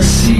mercy.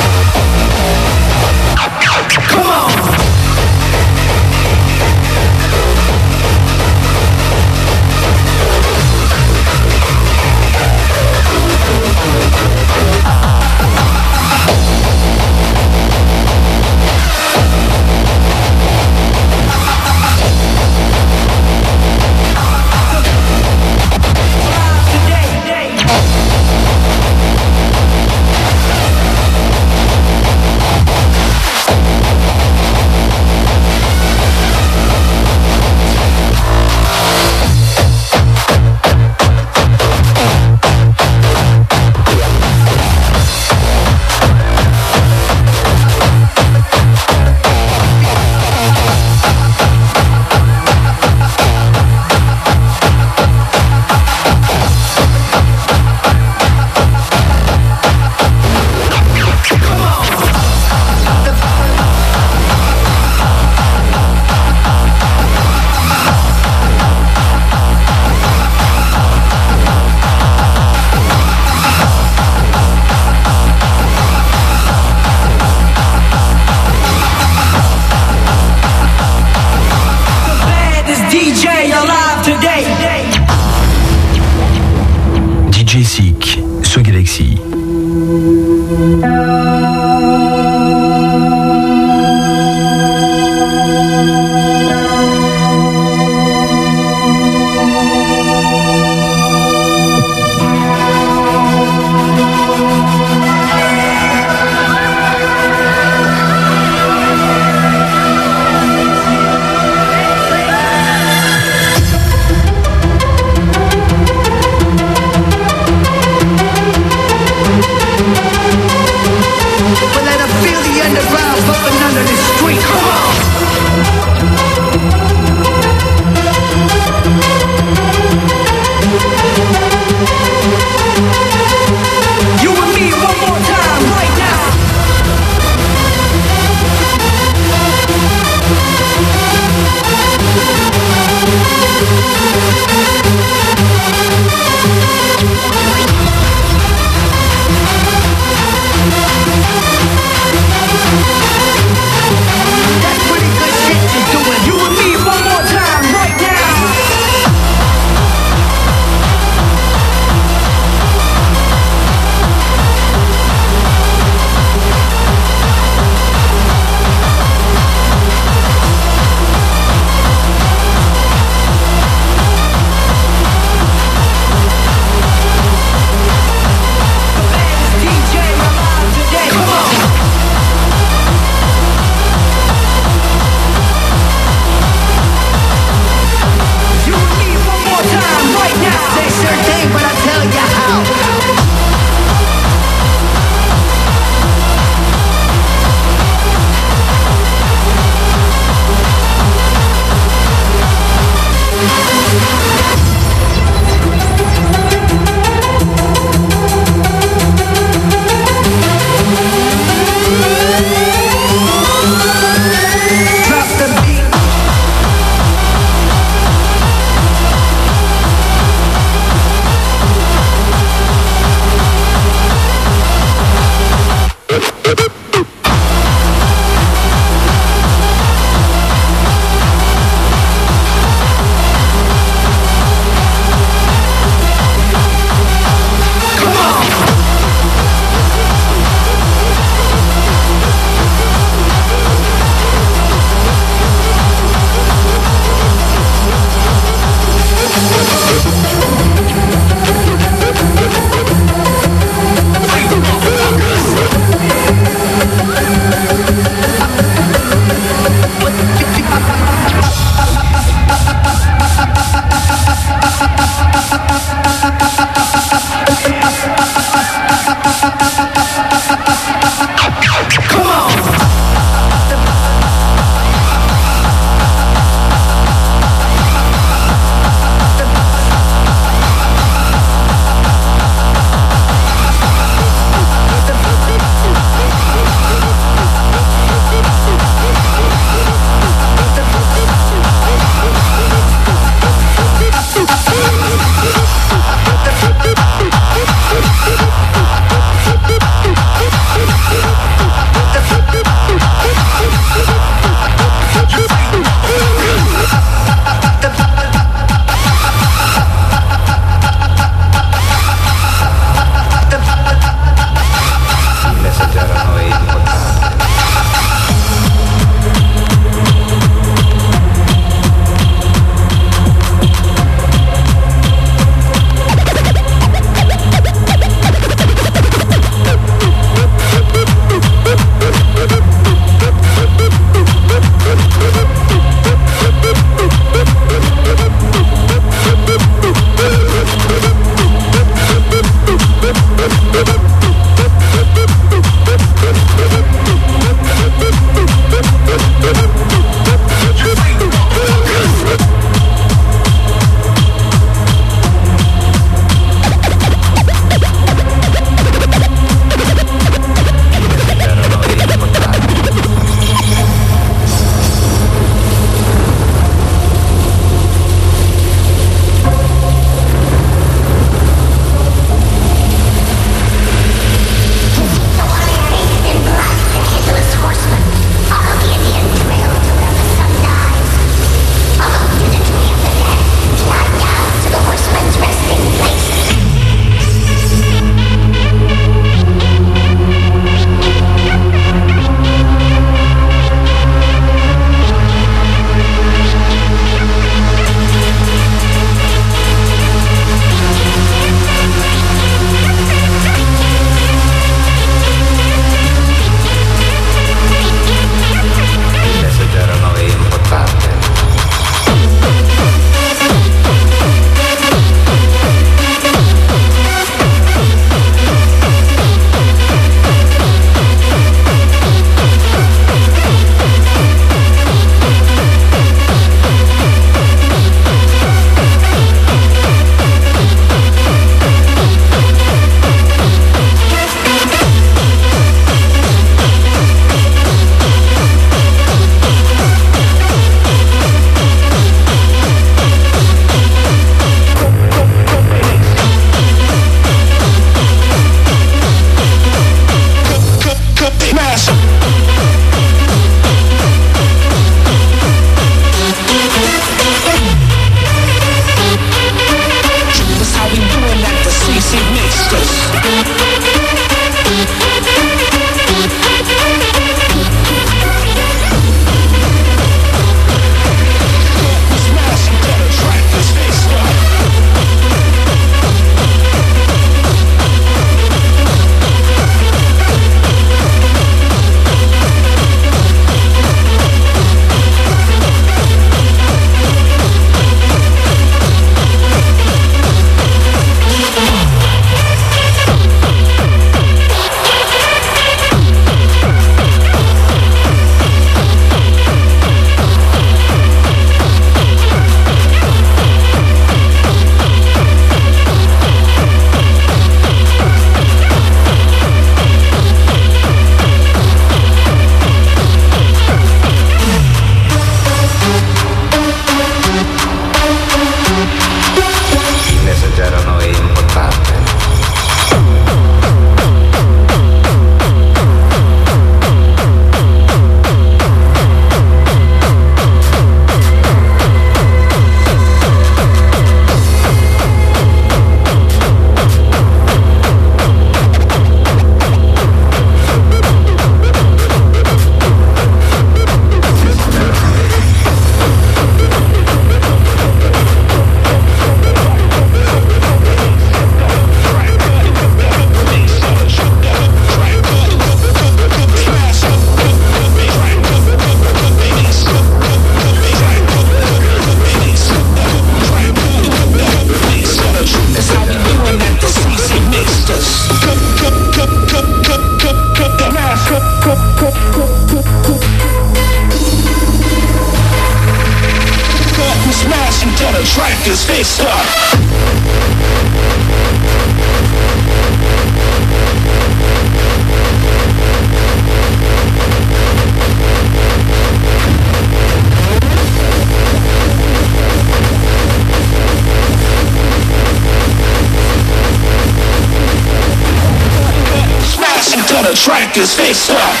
his face up.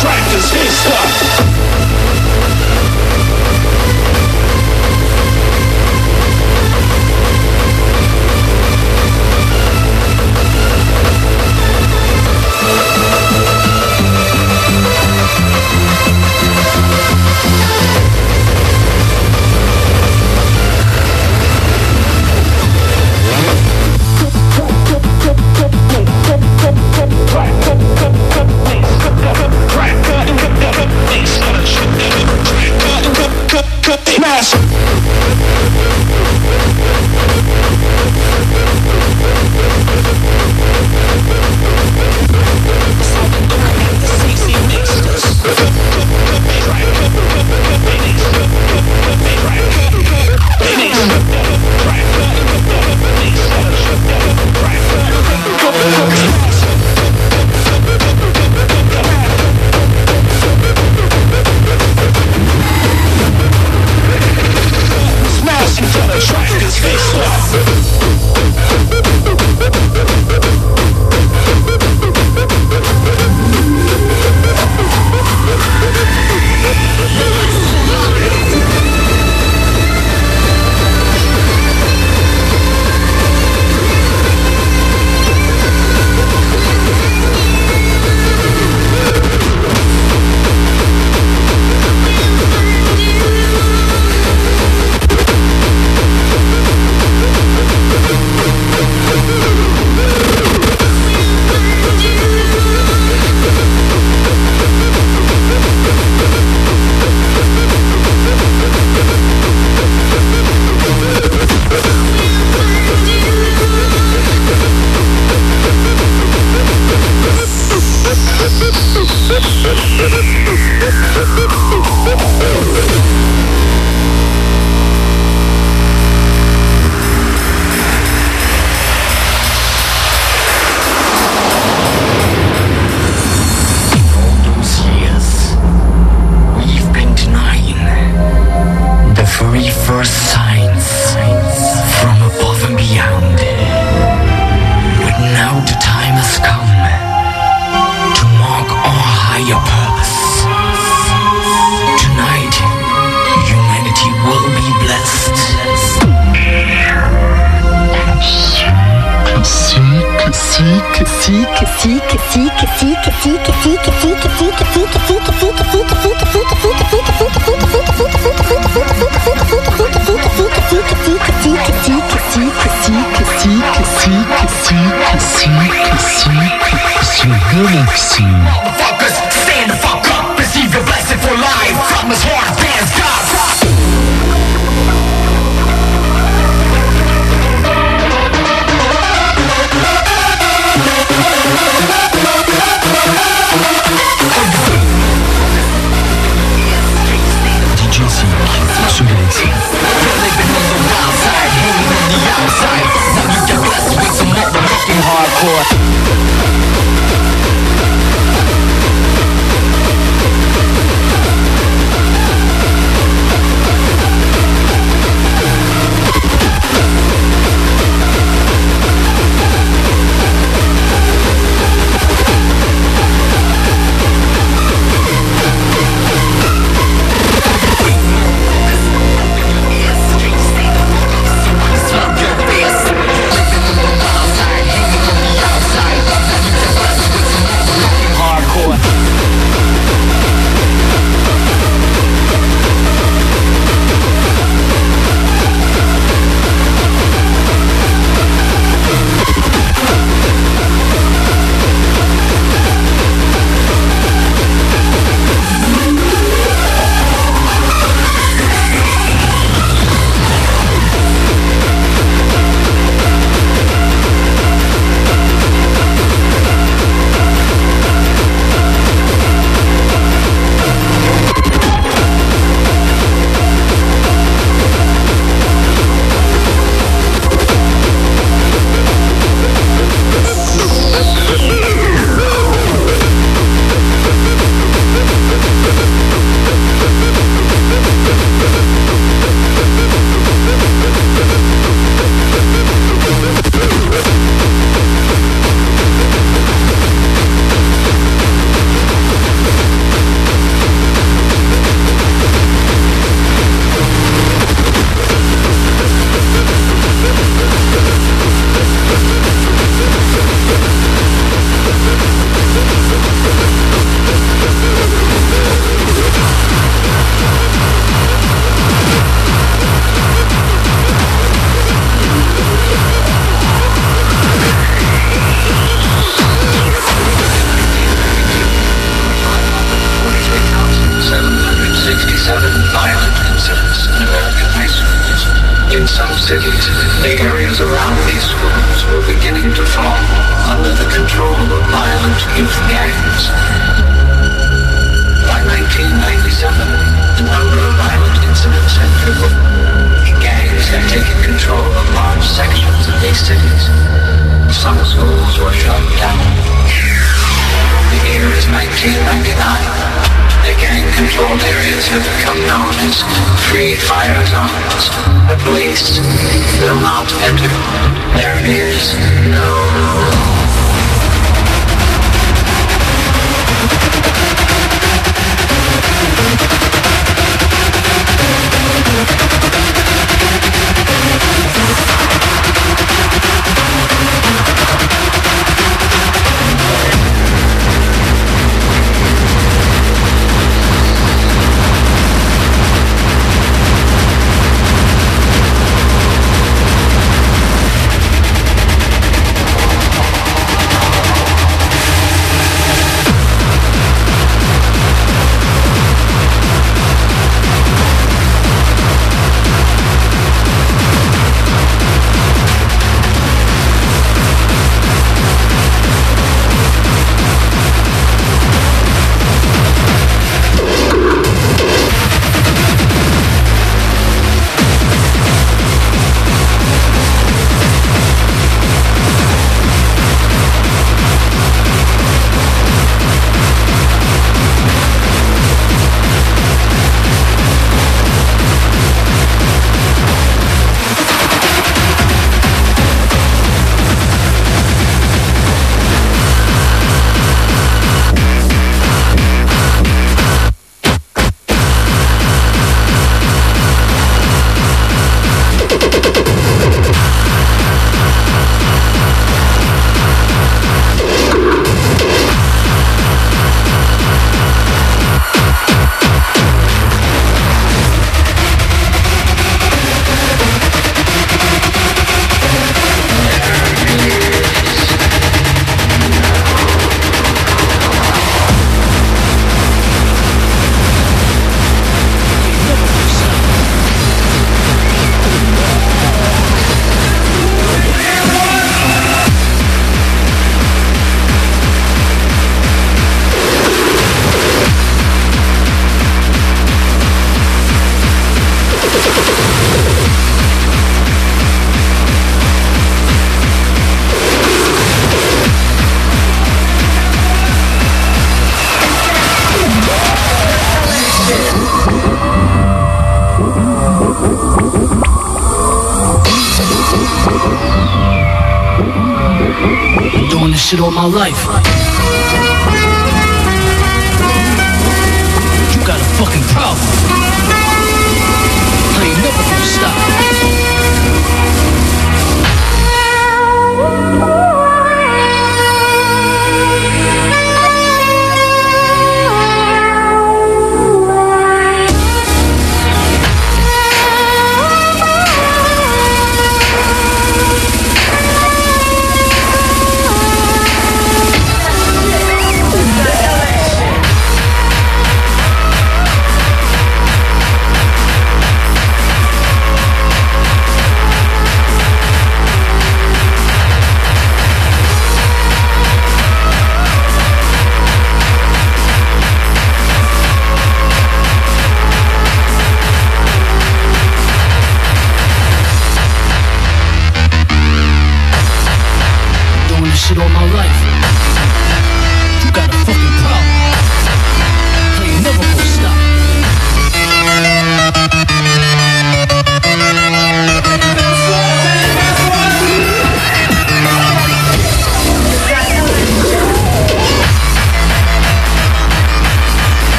tractors, his stuff.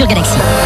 Sur Galaxy.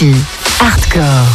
Galaxy. Hardcore.